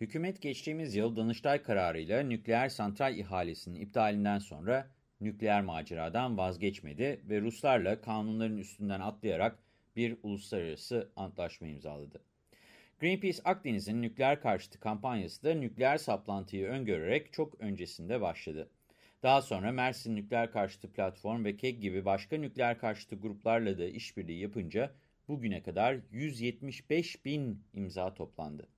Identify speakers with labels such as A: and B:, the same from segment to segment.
A: Hükümet geçtiğimiz yıl Danıştay kararıyla nükleer santral ihalesinin iptalinden sonra nükleer maceradan vazgeçmedi ve Ruslarla kanunların üstünden atlayarak bir uluslararası antlaşma imzaladı. Greenpeace Akdeniz'in nükleer karşıtı kampanyası da nükleer saplantıyı öngörerek çok öncesinde başladı. Daha sonra Mersin Nükleer Karşıtı Platform ve KEG gibi başka nükleer karşıtı gruplarla da işbirliği yapınca bugüne kadar 175 bin imza toplandı.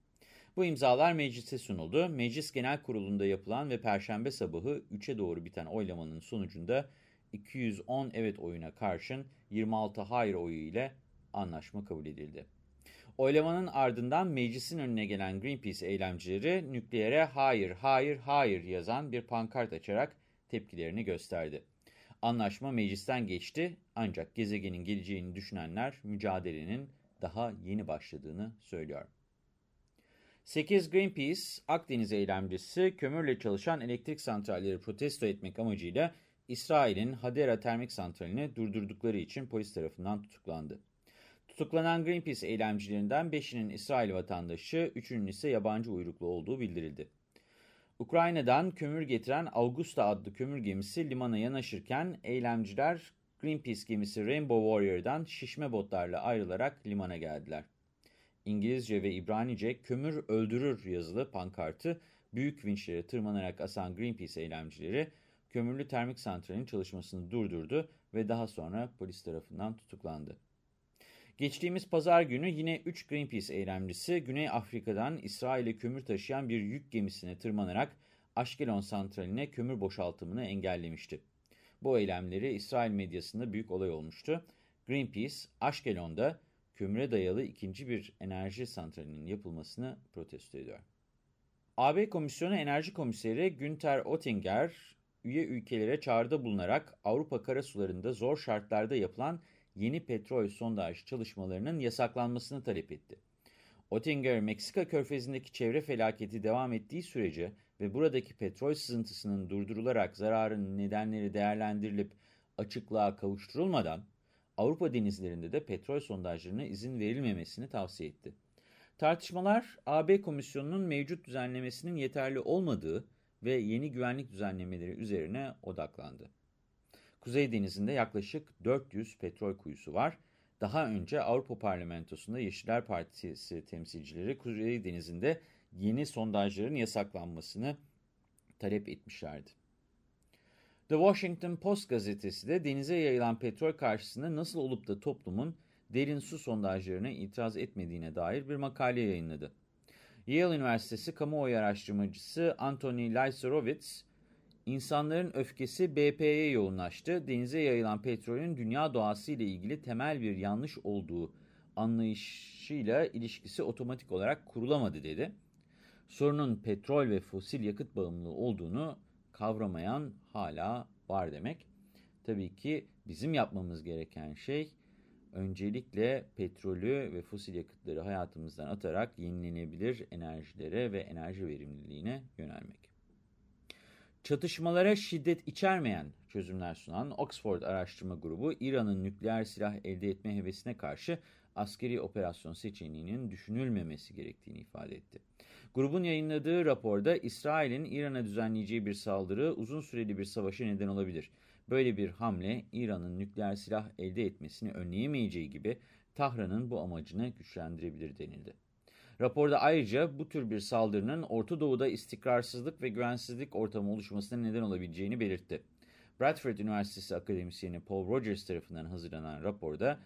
A: Bu imzalar meclise sunuldu. Meclis Genel Kurulu'nda yapılan ve Perşembe sabahı 3'e doğru biten oylamanın sonucunda 210 evet oyuna karşın 26 hayır oyu ile anlaşma kabul edildi. Oylamanın ardından meclisin önüne gelen Greenpeace eylemcileri nükleere hayır, hayır, hayır yazan bir pankart açarak tepkilerini gösterdi. Anlaşma meclisten geçti ancak gezegenin geleceğini düşünenler mücadelenin daha yeni başladığını söylüyor. 8 Greenpeace, Akdeniz eylemcisi kömürle çalışan elektrik santralleri protesto etmek amacıyla İsrail'in Hadera termik santralini durdurdukları için polis tarafından tutuklandı. Tutuklanan Greenpeace eylemcilerinden 5'inin İsrail vatandaşı, 3'ünün ise yabancı uyruklu olduğu bildirildi. Ukrayna'dan kömür getiren Augusta adlı kömür gemisi limana yanaşırken eylemciler Greenpeace gemisi Rainbow Warrior'dan şişme botlarla ayrılarak limana geldiler. İngilizce ve İbranice kömür öldürür yazılı pankartı büyük vinçlere tırmanarak asan Greenpeace eylemcileri kömürlü termik santralin çalışmasını durdurdu ve daha sonra polis tarafından tutuklandı. Geçtiğimiz pazar günü yine 3 Greenpeace eylemcisi Güney Afrika'dan İsrail'e kömür taşıyan bir yük gemisine tırmanarak Ashkelon santraline kömür boşaltımını engellemişti. Bu eylemleri İsrail medyasında büyük olay olmuştu. Greenpeace, Ashkelon'da kömüre dayalı ikinci bir enerji santralinin yapılmasını protesto ediyor. AB Komisyonu Enerji Komiseri Günter Oettinger, üye ülkelere çağrıda bulunarak Avrupa karasularında zor şartlarda yapılan yeni petrol sondaj çalışmalarının yasaklanmasını talep etti. Oettinger, Meksika körfezindeki çevre felaketi devam ettiği sürece ve buradaki petrol sızıntısının durdurularak zararın nedenleri değerlendirilip açıklığa kavuşturulmadan, Avrupa denizlerinde de petrol sondajlarına izin verilmemesini tavsiye etti. Tartışmalar AB Komisyonu'nun mevcut düzenlemesinin yeterli olmadığı ve yeni güvenlik düzenlemeleri üzerine odaklandı. Kuzey Denizi'nde yaklaşık 400 petrol kuyusu var. Daha önce Avrupa Parlamentosu'nda Yeşiller Partisi temsilcileri Kuzey Denizi'nde yeni sondajların yasaklanmasını talep etmişlerdi. The Washington Post gazetesi de denize yayılan petrol karşısında nasıl olup da toplumun derin su sondajlarına itiraz etmediğine dair bir makale yayınladı. Yale Üniversitesi kamuoyu araştırmacısı Anthony Lyserowitz, insanların öfkesi BP'ye yoğunlaştı, denize yayılan petrolün dünya doğası ile ilgili temel bir yanlış olduğu anlayışıyla ilişkisi otomatik olarak kurulamadı dedi. Sorunun petrol ve fosil yakıt bağımlılığı olduğunu kavramayan hala var demek. Tabii ki bizim yapmamız gereken şey öncelikle petrolü ve fosil yakıtları hayatımızdan atarak yenilenebilir enerjilere ve enerji verimliliğine yönelmek. Çatışmalara şiddet içermeyen çözümler sunan Oxford Araştırma Grubu, İran'ın nükleer silah elde etme hevesine karşı askeri operasyon seçeneğinin düşünülmemesi gerektiğini ifade etti. Grubun yayınladığı raporda İsrail'in İran'a düzenleyeceği bir saldırı uzun süreli bir savaşa neden olabilir. Böyle bir hamle İran'ın nükleer silah elde etmesini önleyemeyeceği gibi Tahran'ın bu amacını güçlendirebilir denildi. Raporda ayrıca bu tür bir saldırının Orta Doğu'da istikrarsızlık ve güvensizlik ortamı oluşmasına neden olabileceğini belirtti. Bradford Üniversitesi akademisyeni Paul Rogers tarafından hazırlanan raporda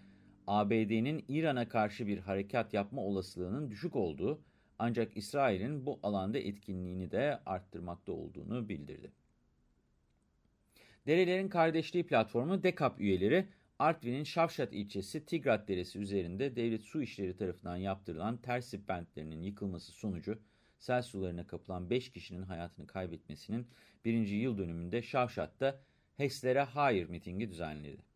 A: ABD'nin İran'a karşı bir harekat yapma olasılığının düşük olduğu ancak İsrail'in bu alanda etkinliğini de arttırmakta olduğunu bildirdi. Derelerin Kardeşliği Platformu DEKAP üyeleri Artvin'in Şavşat ilçesi Tigrat Deresi üzerinde devlet su işleri tarafından yaptırılan tersip bentlerinin yıkılması sonucu sel sularına kapılan 5 kişinin hayatını kaybetmesinin birinci yıl dönümünde Şavşat'ta HES'lere hayır mitingi düzenledi.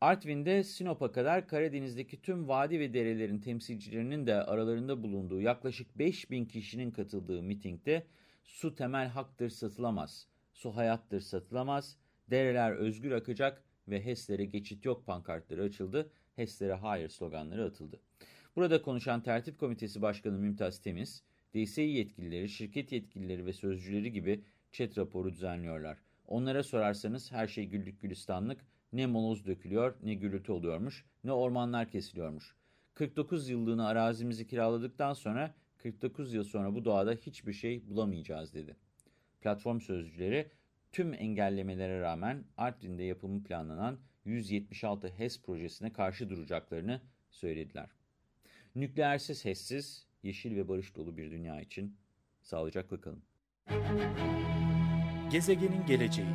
A: Artvin'de Sinop'a kadar Karadeniz'deki tüm vadi ve derelerin temsilcilerinin de aralarında bulunduğu yaklaşık 5000 kişinin katıldığı mitingde su temel haktır satılamaz, su hayattır satılamaz, dereler özgür akacak ve HES'lere geçit yok pankartları açıldı, HES'lere hayır sloganları atıldı. Burada konuşan Tertip Komitesi Başkanı Mümtaz Temiz, DSİ yetkilileri, şirket yetkilileri ve sözcüleri gibi chat raporu düzenliyorlar. Onlara sorarsanız her şey güllük gülistanlık, ne moloz dökülüyor, ne gürültü oluyormuş, ne ormanlar kesiliyormuş. 49 yıllığına arazimizi kiraladıktan sonra 49 yıl sonra bu doğada hiçbir şey bulamayacağız dedi. Platform sözcüleri tüm engellemelere rağmen Artvin'de yapımı planlanan 176 HES projesine karşı duracaklarını söylediler. Nükleersiz, HES'siz, yeşil ve barış dolu bir dünya için sağlıcakla kalın.
B: Gezegenin geleceği